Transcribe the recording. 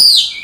you